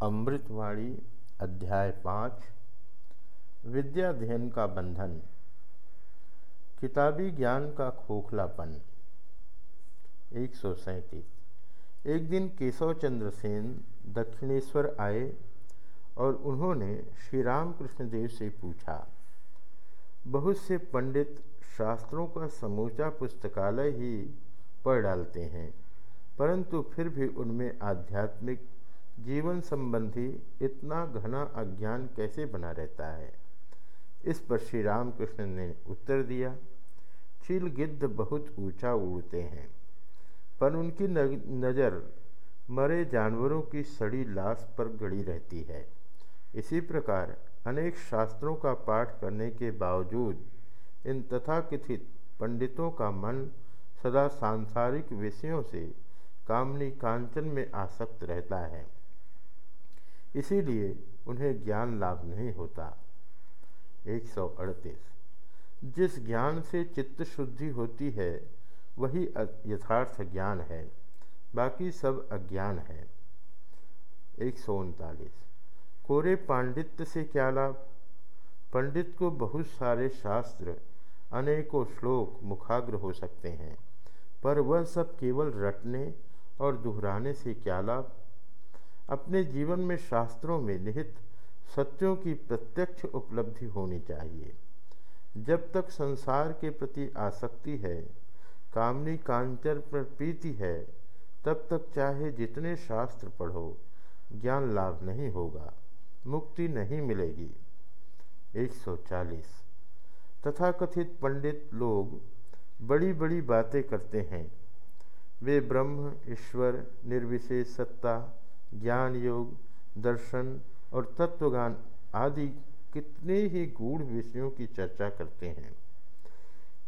अमृतवाणी अध्याय पाँच, विद्याध्ययन का बंधन, किताबी ज्ञान का खोखलापन, एक सौ सैंतीस। एक दिन केशव चंद्र सेन दक्षिणेश्वर आए और उन्होंने श्री रामकृष्ण देव से पूछा, बहुत से पंडित शास्त्रों का समूचा पुस्तकालय ही पढ़ डालते हैं, परंतु फिर भी उनमें आध्यात्मिक जीवन संबंधी इतना घना अज्ञान कैसे बना रहता है? इस पर श्री रामकृष्ण ने उत्तर दिया, चील गिद्ध बहुत ऊँचा उड़ते हैं, पर उनकी नज़र मरे जानवरों की सड़ी लाश पर गड़ी रहती है। इसी प्रकार अनेक शास्त्रों का पाठ करने के बावजूद इन तथाकथित पंडितों का मन सदा सांसारिक विषयों से कामनी कांचन में आसक्त रहता है। इसीलिए उन्हें ज्ञान लाभ नहीं होता। एक सौ अड़तीस। जिस ज्ञान से चित्त शुद्धि होती है, वही यथार्थ ज्ञान है। बाकी सब अज्ञान है। एक सौ उनतालीस। कोरे पांडित्य से क्या लाभ? पंडित को बहुत सारे शास्त्र, अनेकों श्लोक मुखाग्र हो सकते हैं, पर वह सब केवल रटने और दोहराने से क्या लाभ? अपने जीवन में शास्त्रों में निहित सत्यों की प्रत्यक्ष उपलब्धि होनी चाहिए। जब तक संसार के प्रति आसक्ति है, कामनी कांचर पर प्रीति है, तब तक चाहे जितने शास्त्र पढ़ो, ज्ञान लाभ नहीं होगा, मुक्ति नहीं मिलेगी। 140 तथाकथित पंडित लोग बड़ी बड़ी बातें करते हैं। वे ब्रह्म, ईश्वर निर्विशेष सत्ता ज्ञान योग, दर्शन और तत्वगान आदि कितने ही गूढ़ विषयों की चर्चा करते हैं।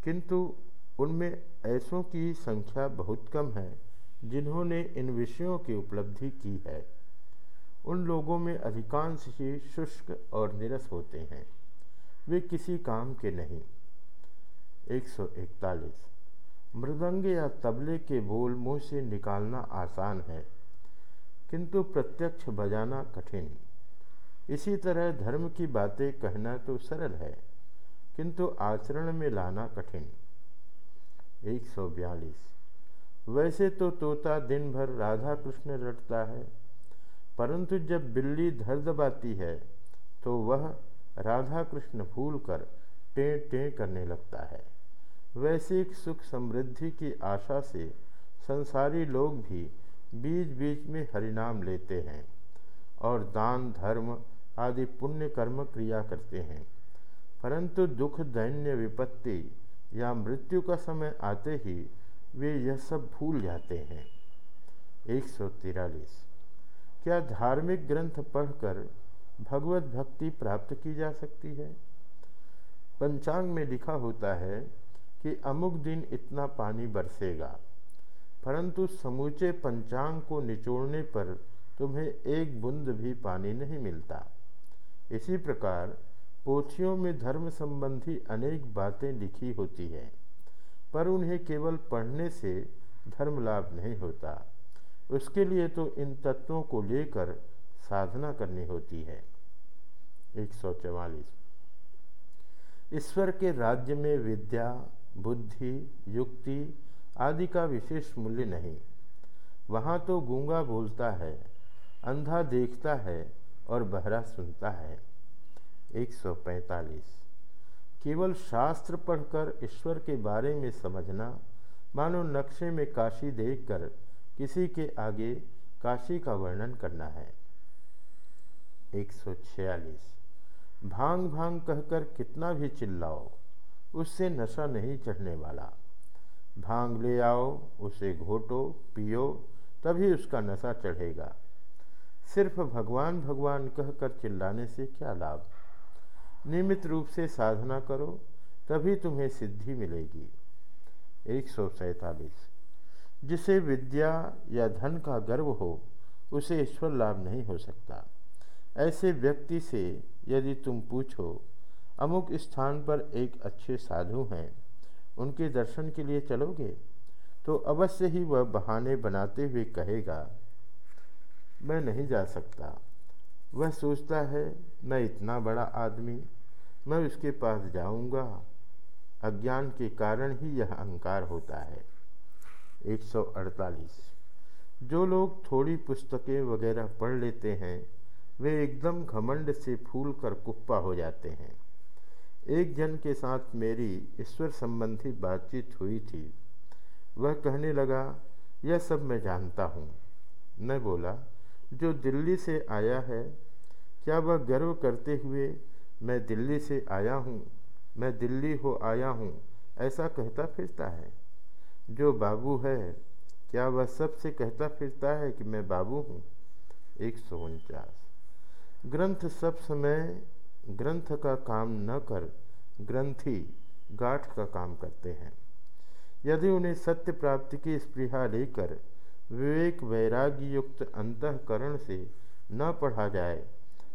किंतु उनमें ऐसों की संख्या बहुत कम है जिन्होंने इन विषयों की उपलब्धि की है। उन लोगों में अधिकांश ही शुष्क और निरस होते हैं। वे किसी काम के नहीं। 141 मृदंग या तबले के बोल मुँह से निकालना आसान है। किंतु प्रत्यक्ष बजाना कठिन। इसी तरह धर्म की बातें कहना तो सरल है, किंतु आचरण में लाना कठिन। 142 वैसे तो तोता दिन भर राधा कृष्ण रटता है, परंतु जब बिल्ली धर दबाती है तो वह राधा कृष्ण भूल कर टे टे करने लगता है। वैश्विक सुख समृद्धि की आशा से संसारी लोग भी बीच बीच में हरिनाम लेते हैं और दान, धर्म आदि पुण्य कर्म क्रिया करते हैं। परंतु दुख दैन्य विपत्ति या मृत्यु का समय आते ही वे यह सब भूल जाते हैं। एक सौ तिरालीस। क्या धार्मिक ग्रंथ पढ़कर भगवत भक्ति प्राप्त की जा सकती है? पंचांग में लिखा होता है कि अमुक दिन इतना पानी बरसेगा। परंतु समूचे पंचांग को निचोड़ने पर तुम्हें एक बूंद भी पानी नहीं मिलता। इसी प्रकार, पोथियों में धर्म संबंधी अनेक बातें लिखी होती हैं, पर उन्हें केवल पढ़ने से धर्म लाभ नहीं होता। उसके लिए तो इन तत्वों को लेकर साधना करनी होती है। एक ईश्वर के राज्य में विद्या, बुद्धि, युक्ति आदि का विशेष मूल्य नहीं। वहाँ तो गूँगा बोलता है, अंधा देखता है और बहरा सुनता है। 145 केवल शास्त्र पढ़कर ईश्वर के बारे में समझना, मानो नक्शे में काशी देखकर किसी के आगे काशी का वर्णन करना है। 146 भाँग भाँग कहकर कितना भी चिल्लाओ, उससे नशा नहीं चढ़ने वाला। भाँग ले आओ, उसे घोटो, पियो, तभी उसका नशा चढ़ेगा। सिर्फ़ भगवान भगवान कहकर चिल्लाने से क्या लाभ? नियमित रूप से साधना करो, तभी तुम्हें सिद्धि मिलेगी। एक सौ सैतालीस। जिसे विद्या या धन का गर्व हो, उसे ईश्वर लाभ नहीं हो सकता। ऐसे व्यक्ति से यदि तुम पूछो, अमुक स्थान पर एक अच्छे साधु हैं। उनके दर्शन के लिए चलोगे? तो अवश्य ही वह बहाने बनाते हुए कहेगा, मैं नहीं जा सकता। वह सोचता है, मैं इतना बड़ा आदमी, मैं उसके पास जाऊँगा। अज्ञान के कारण ही यह अहंकार होता है। 148 जो लोग थोड़ी पुस्तकें वगैरह पढ़ लेते हैं, वे एकदम घमंड से फूल कर कुप्पा हो जाते हैं। एक जन के साथ मेरी ईश्वर संबंधी बातचीत हुई थी। वह कहने लगा, यह सब मैं जानता हूँ। मैं बोला, जो दिल्ली से आया है, क्या वह गर्व करते हुए मैं दिल्ली से आया हूँ? मैं दिल्ली हो आया हूँ, ऐसा कहता फिरता है। जो बाबू है, क्या वह सबसे कहता फिरता है कि मैं बाबू हूँ? एक सौ उनचास। ग्रंथ सब समय ग्रंथ का काम न कर ग्रंथी गाठ का काम करते हैं। यदि उन्हें सत्य प्राप्ति की स्पृहा लेकर विवेक वैराग्य युक्त अंतकरण से न पढ़ा जाए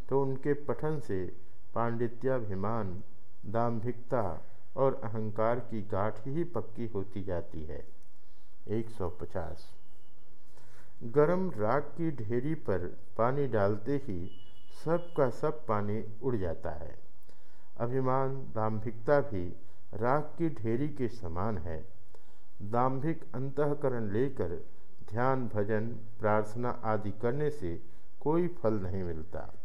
तो उनके पठन से पांडित्याभिमान, दाम्भिकता और अहंकार की गाठ ही पक्की होती जाती है। 150 गरम राख की ढेरी पर पानी डालते ही सब का सब पानी उड़ जाता है। अभिमान दाम्भिकता भी राग की ढेरी के समान है। दाम्भिक अंतकरण लेकर ध्यान, भजन, प्रार्थना आदि करने से कोई फल नहीं मिलता।